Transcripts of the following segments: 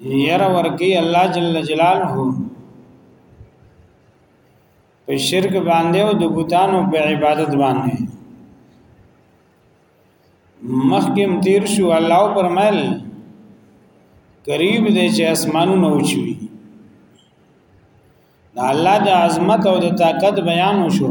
ير ورکی الله جل جلاله په شرک باندې او د بوتانو په عبادت باندې مخکم تیر شو الله پرمل قریب دی چې اسمانونه اوچوي دا الله د عظمت او د طاقت بیان وشو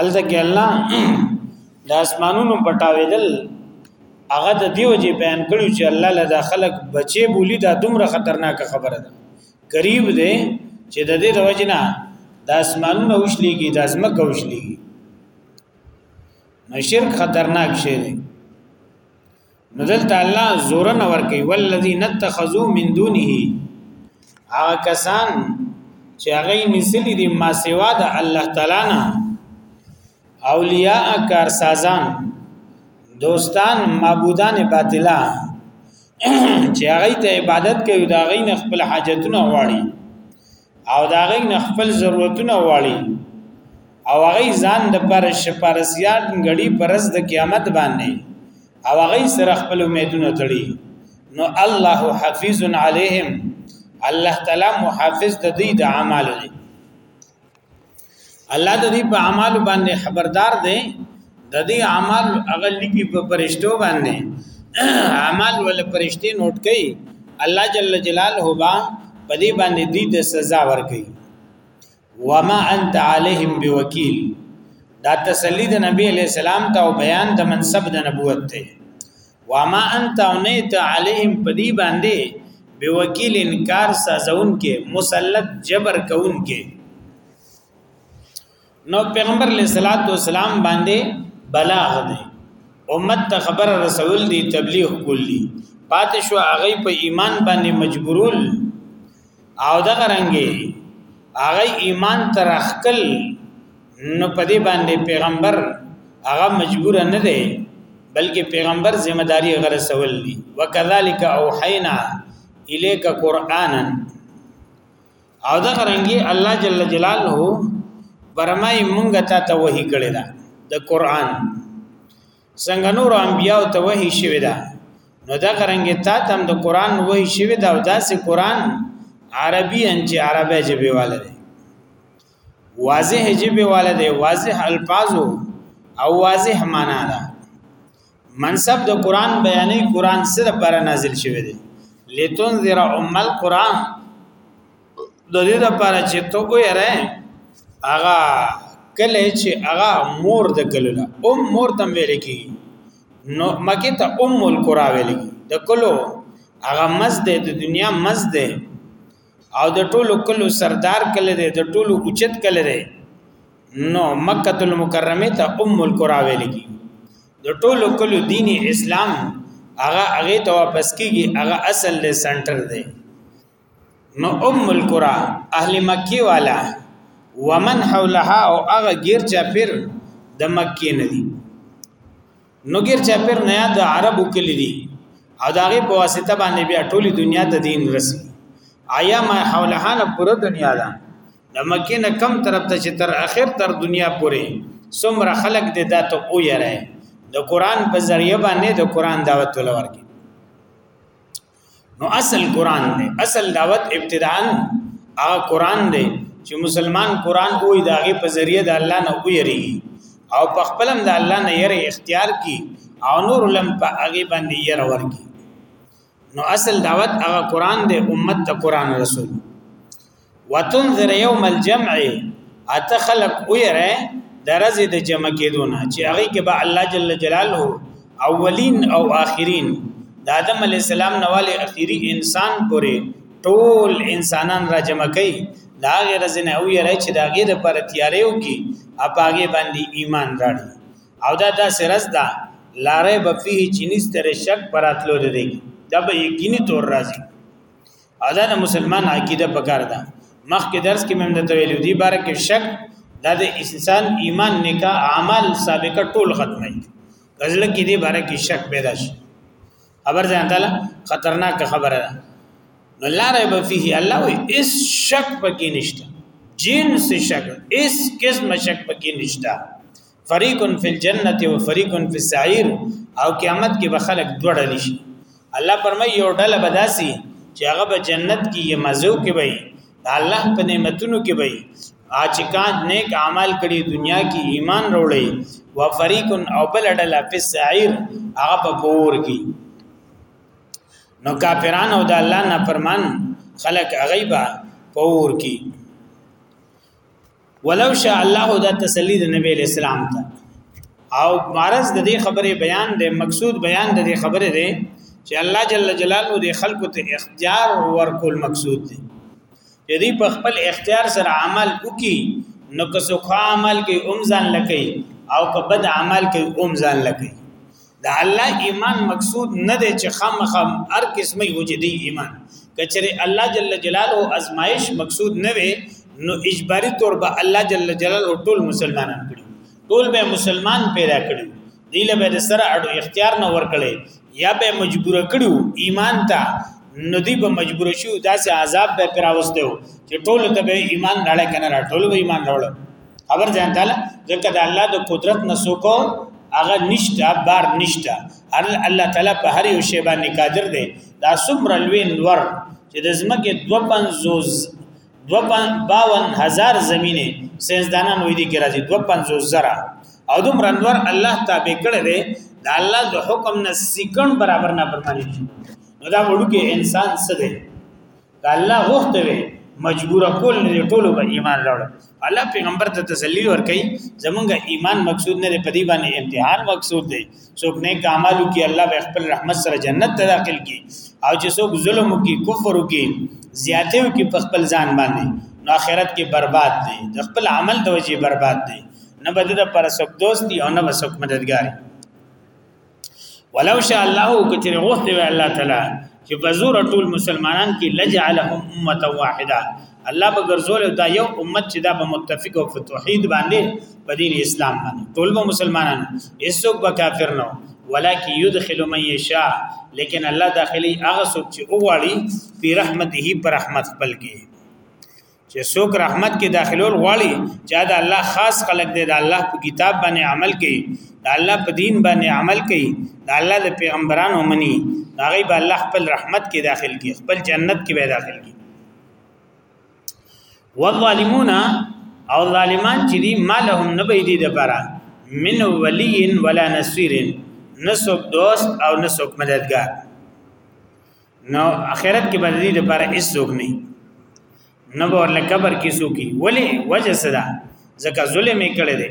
الته کې الله د اسمانونو پټاوېدل هغه د دیو جی بیان کړو چې الله لدا خلق بچي بولی دا دومره خطرناک خبره ده قریب دی چې د دې د وجنه د اسمانونو وشلېږي د ازمکه وشلېږي نو شرک خطرناک شی دی نو دلته الله زور نه ور کوي والذین اتخذوا من دونه هغه کسان چې هغه نسلی دي ما سوا د الله تعالی نه اولیاء کارسازان دوستان معبودان باطلا چې هغه ته عبادت کوي دا غي نه خپل حاجتونه غواړي او دا غي نه خپل ضرورتونه واړي او هغه ځان د پر شپارسیات غړي پرز د قیامت باندې او هغه سره خپل امیدونه تړي نو الله حفیظ علیهم الله تعالی محافظ د دې د اعمالو دی الله د دې په اعمال باندې خبردار دی د دې اعمال هغه لیکي په پرشتو باندې اعمال ول پرشتي نوٹ کړي الله جل جلاله با په دې باندې دې ته سزا ورکړي وما انت عليهم بوکیل دا تسلی د نبی علی السلام ته او بیان د منصب د نبوت ته وما انت او نه ته عليهم پدی باندې به وکیل انکار سازون کې مسلط جبر کون کې نو پیغمبر علیہ الصلوۃ والسلام باندې بلاغ دی امت ته خبر رسول دی تبلیغ کولی پاتې شو هغه په ایمان باندې مجبورول او دا رنګي هغه ایمان تر خپل نو په دې باندې پیغمبر هغه مجبور نه دی بلکې پیغمبر ذمہ داری غره سوال دی وکذالک اوحینا الیک قرانا او دا رنګي الله جل جلاله برمای مونږ ته ته وਹੀ کړی دا د قران څنګه نور انبیاء ته وحی شوی دا نو دا قرانګ ته تم د قران وحی شوی دا او داسې قران عربي ان چې عربه جبه والا دی واضح جبه والا دی واضح الفاظو او واضح معنا ده منصب د قران بیانې قران سره پر نازل شوی دی لتنذر ام القران د دې لپاره چې ته وېره هغه کله چې هغه مور د کلو ده ام مور تم ویل کی نو مکه ته ام القرا ویل کی د کلو هغه مزد د دنیا مزد او د ټولو کلو سردار کله دی د ټولو اوچت کله دی نو مکه المکرمه ته ام القرا ویل کی د ټولو کلو دین اسلام هغه هغه ته واپس کیږي هغه اصل له سنټر دی نو ام القرى اهل مکی والا ومن حولها او هغه غیر چا پیر د مکی نه دي نو غیر چا پیر نه د عربو کلی دي او داغه په واسطه باندې بیا ټوله دنیا ته دین رسی آیا ما حولها نه پوره دنیا ده د مکی نه کم طرف ته چې تر اخر تر دنیا پورې څومره خلق دې دا ته او یره د قران په ذریعہ باندې د قران دعوت ولور کی نو اصل قران دی اصل دعوت ابتداء هغه قران دی چې مسلمان قران وې داغه په ذریعه د الله نه ویری او په خپلم د الله نه یې اختیار کی او نور لم په هغه باندې یې راور کی نو اصل دعوت هغه قران دی امت ته قران رسول وتنذر یوم الجمع اته خلق ویره درزه د جمع کېدونه چې هغه کې به الله جل جلاله اولین او آخرین د آدم علی السلام نواله اخیری انسان پورې ټول انسانان را جمع کړي دا غیر زنه او یره چې دا غیر پر تیاریو کې اپاګه باندې ایمان راړي او دا دا سرز دا لارې بفيه چینیستره شک پراتلو لري دا به یقیني تور راځي ادا د مسلمان عقیده پکار ده مخکې درس کې مم د ویلو دی بار کې شک دا د انسان ایمان نکاح اعمال سابقه ټول ختمي غزل کې دی بار کې شک پیدا شي خبر ځان تعالی خطرناک خبره ده نو لا ريب فيه الله وي اس شک پکې نشته جنس شک اس قسم شک پکې نشته فریق فی الجنه و فریق فی السعیر او قیامت کې به خلق دوه ډلې شي الله پرمای یو ډله بداسي چې هغه به جنت کې یې مزو کې وي الله په نعمتونو کې وي اچکان نیک اعمال کړي دنیا کې ایمان وروړي و فریق او بل ډله فی السعیر هغه په پور کې نو کافرانو د الله نه فرمان خلق غیبا پور کی ولو شاء الله دا تسلی د نبی اسلام ته او مارز د دې خبرې بیان دی مقصود بیان د دې خبرې دی چې الله جل جلاله د خلکو ته اختیار ورکول مقصود دی یدی په خپل اختیار سره عمل وکي نو که څوک عمل کوي اوم ځان لکې او که بد عمل کوي اوم ځان لکې د الله ایمان مقصود نه دی چې خامخا هر قسمه وجدي ایمان کچره الله جل جلاله ازمایش مقصود نه وي نو اجباری طور به الله جل جلاله ټول مسلمانان کړي ټول به مسلمان پیدا کړي دیله به سره اړو اختیار نه ورکړي یا به مجبور کړي ایمان ته نو دی به مجبور شو داسې عذاب به پراوستو چې ټول ته به ایمان راړې کنه ټول به ایمان راوړل خبر ځان تعالی ځکه د الله د قدرت نسوکو هغه نشته بار نشته هر الله تعالی په هر یو شی باندې قادر دی دا څومره لوی نور چې د زمکه 250 25000 زمينه سينزدانان وې دي کې راځي 250 زرا او دوم رنور الله تابع کړي دي دا الله د حکم نه سکن برابر نه پرمانی نو دا وړو کې انسان څه دی دا الله غوښته وي مجبور کول نه ټول به ایمان راوړ الله پیغمبر ته تسلی ورکړي زمونږ ایمان مقصود نه دی په دې باندې امتحان مقصود دی څوک نیک اعمالو کې الله به خپل رحمت سره جنت ته داخل کی او چې څوک ظلم وکي کفر وکي زیاته وکي په خپل ځان باندې نو آخرت کې برباد دی د خپل عمل د وجې برباد دی نه بده پر سب دوست دی او نه بسک مددگار دی ولو شاء الله کچره غوښته وی الله تعالی چې بزور ټول مسلمانان کې لجعلهم امه واحده الله به ګرځول دا یو امت چې دا به متفق او توحید باندې په دین اسلام باندې ټول به مسلمانان هیڅوک به کافر نه ولکه يدخل من یشاء لیکن الله داخلي هغه څوک چې اوغاړي په رحمته پر رحمت خپل کې چې څوک رحمت کې داخلول غواړي چې دا الله خاص خلق دی دا الله په کتاب باندې عمل کوي دا الله په دین باندې عمل کوي دا الله د پیغمبرانو مني دا غي به الله خپل رحمت کې داخل کی خپل جنت کې به داخل کی والظالمون او ظالمان چې دي مالهم نه به دي د پاره من ولی ولا نصير نسوک دوست او نسوک مددگار نو اخرت کې بدلی د پر هیڅ څوک نه نه ور لکبر کې سوکي ولی وجه صدا ځکه ظلم یې کړی دی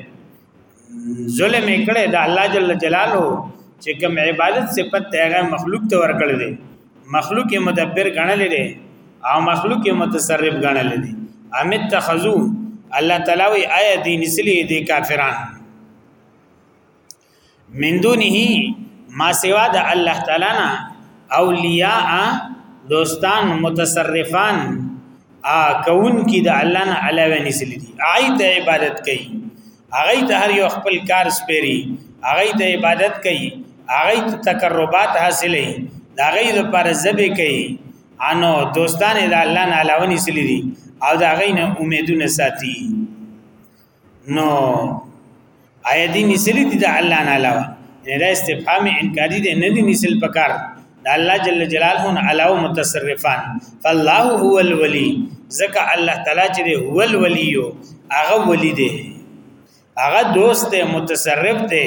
ظلم یې کړی دا الله جل جلاله چې کوم عبادت صفت ته هغه مخلوق ته ور کړی دی مخلوق یې مدبر غنل دی او مخلوق یې متصرف غنل دی امیت تخذو الله تعالی وی آیا دین سلی دی کافرانو من دونه ما سوا د الله تعالی نه اولیاء دوستان متصرفان ا کون کی د الله نه علاوه نسل دي آی ته عبادت کوي هغه ته هر یو خپل کار سپيري هغه ته عبادت کوي هغه ته تقربات حاصلې دا غي د پر زبې کوي انو دوستان د الله نه علاوه نسل دي او دا غي نه امیدونه ساتي نو آیا دې نسلی دي د الله نه علاوه نه دا استفهام انکاری دی نه دي نسل پکار د الله جل جلاله نه علاوه متصرفان فالله هو الولی زکه الله تعالی چې هو الولی هغه ولی دی هغه دوست دی متصرف دی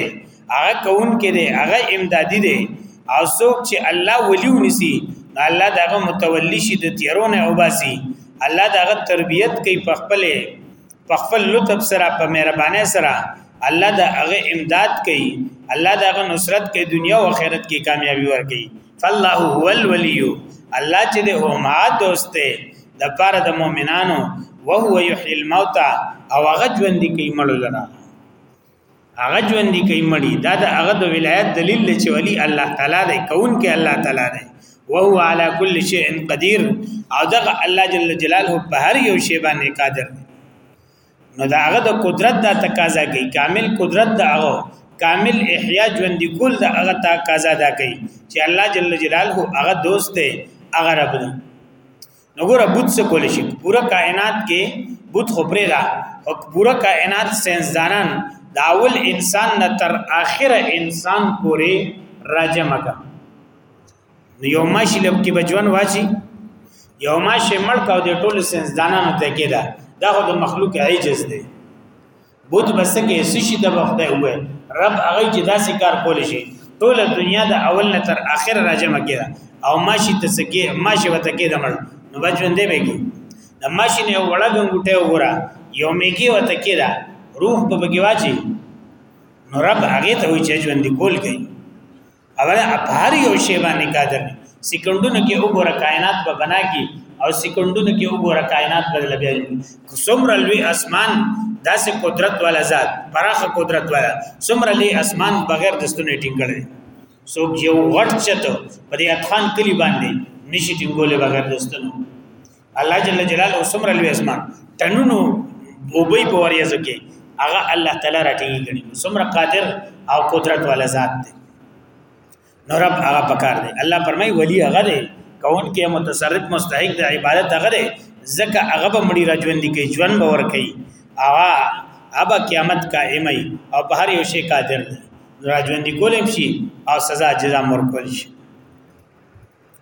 هغه کون کې دی هغه امدادي دی او څوک چې الله ولی ونسی الله دغه متولی شي د تیرونه او باسي الله دغه تربيت کوي په خپل په خپل لطف سره په مهرباني سره الله د هغه امداد کوي الله د هغه نصرت کوي دنیا او آخرت کې کامیابی ورکړي فالله هو الولی الله چې د هما دوست دی د پاره د مؤمنانو وهو یحیی الموتى او هغه ژوند کوي مړ لره هغه ژوند دی کوي مړی دا د هغه د ولایت دلیل دی چې ولی الله تعالی دی کون کې الله تعالی دی او هو علی کل شیء قدیر او دغه الله جل جلاله په هر یو شی باندې قادر دی نو دا هغه د قدرت دا تقاضا کوي کامل قدرت دا هغه کامل احیا ژوند دی کول دا هغه تقاضا دا کوي چې الله جل جلاله هغه دوست دی هغه رب دی نو ګوره بوت څه کول شي پوره کائنات کې بوت خو پرې دا او پوره کائنات سنځدانان دا اول انسان نه تر اخره انسان پورې راجم کا نو یو ماشي لب کې بجوان واچي یو ماشي مړ کا د ټول سنځدانانو ته کېدا دا خو د مخلوق عجز دی بود بسکه سشي د وخت هو رب هغه چې داسې کار کول شي ټول دنیا د اول نه تر اخر راجمه کړه او ماشي تسکه ماشي وته کې دمړ نو بچون دی بګي د ماشي نه وړه ګنګټه وګوره یو میګي وته کې دا روح په بګي واچي نو رب هغه ته وی چې ژوند کول کوي اوله په هر یو شی باندې قادر دی سکندونو کې وګوره کائنات په بنا کې او سکندونو کې وګوره کائنات په لګي څومره لوی اسمان داسې قدرت والا ذات پراخه قدرت والا څومره لوی اسمان بغیر د ستونې ټینګړي څوک یو غټ چته په دې اتخان کلی باندې نشي ټینګولې بغیر د ستونو الله جل جلاله سمر لوی اسمان تنونو وبې په وریاځو کې هغه الله تعالی راټینګ کړي سمر قادر او قدرت والا ذات دی نو رب هغه پکار دی الله فرمای ولی هغه دی کون کې متصرف مستحق د عبادت هغه دی زکه هغه به مړي را ژوند کوي ژوند به ور کوي هغه ابا قیامت قائمي او په هر یو شي قادر دی را ژوند کولم شي او سزا جزا مور کول شي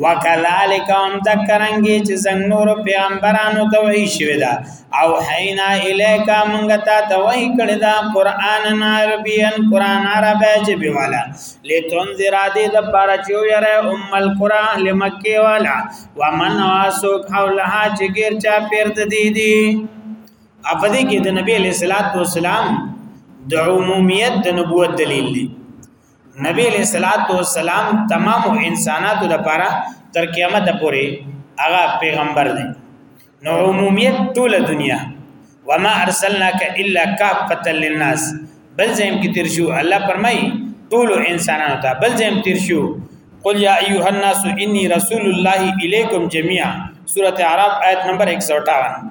وکذالک هم دکرنګي چې زنګ نور پیغمبرانو ته وحی شوی دا او حینا الیک مونږ ته ته وحی کړی دا قران عربین قران عربی چې بیوالا لتنذر ادی د بار چې یره ام القران لمکی والا ومن واسو حولها چې غیر چا پیر د دی دی افدی کې د نبی علیہ الصلوۃ والسلام د عمومیت د نبوت دلیل دی نبی علیہ الصلوۃ والسلام تمام انساناتو لپاره تر قیامت پورې هغه پیغمبر دی نو عمومیت ټول دنیا وما ارسلناک الا کافتا للناس بل زم کې تیر شو الله فرمای ټول انسانانو ته بل زم تیر شو قل یا ایها الناس انی رسول الله الیکم جميعا سورۃ اعراف آیت نمبر 158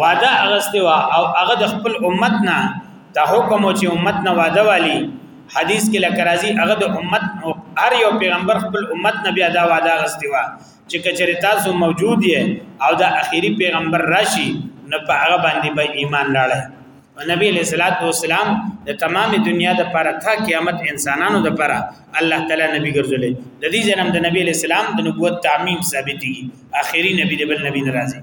وعده اغسته وا او هغه د خپل امت نه د حکم چې امت نه وعده والی حدیث کې لکه راځي هغه د امت هر یو پیغمبر خپل امت نه بیا دا وعده اغسته وا چې کچره تاسو موجود یې او دا اخیری پیغمبر راشي نو په هغه باندې به ایمان لاړی او نبی علیہ الصلوۃ والسلام د تمام دنیا د پر تھا قیامت انسانانو د پر الله تعالی نبی ګرځولې د دې جنم د نبی علیہ السلام د نبوت تعمیم ثابتېږي اخیری نبی د بل نبی ناراضي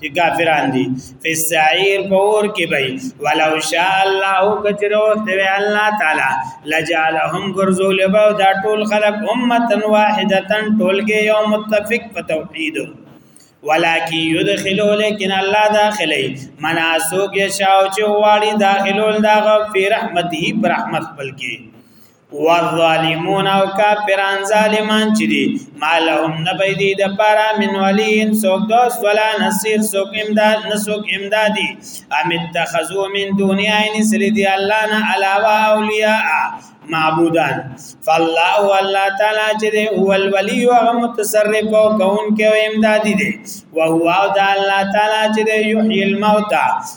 چې کافران دي فسعير پور کې وي ولو شاء الله کجرو دی الله تعالی لجعلهم غرزول به دا ټول خلق امه واحده ټولګه یو متفق په توحید ولکه يدخلو لیکن الله داخلي مناسوک یشاو چې واړي داخلول دا غفي رحمتي پر رحمت خپل کې والظالمون او کافران ظالمان چې دي مالهم نبیدی د پارا من ولین سوک دوست ولا نصير سوک امداد نسوک امدادي ام اتخذو من دنیا ان سری دی الله نه علاوه اولیاء معبودان فالله والله تعالی چې هو الولی او متصرف او کون کې امدادي دي او هو او د الله تعالی چې یحیی الموتى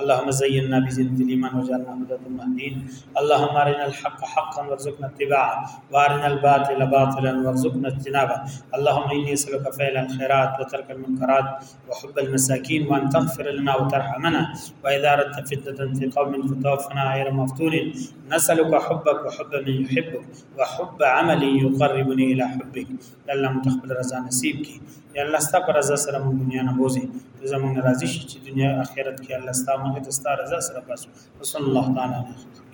اللهم زينا بزينة الإيمان واجعلنا هداة المهدين اللهم أرنا الحق حقا وارزقنا اتباعه وأرنا الباطل باطلا وارزقنا اجتنابه اللهم إني أسألك فعل الخيرات وترك المنكرات وحب المساكين وأن تغفر لنا وترحمنا وإذا أردت فتنة في قوم فتوفنا غير مفتون نسألك حبك وحب من يحبك وحب عمل يقربني إلى حبك یا الله مو خپل رضا نصیب کړي یا الله ستاسو پر رضا سره موږ دنیا نه بوزي ته زموږ راضي شي چې دنیا او آخرت کې الله ستاسو موږ ته ستاسو رضا سره پاسو صلی الله تعالی علیه وسلم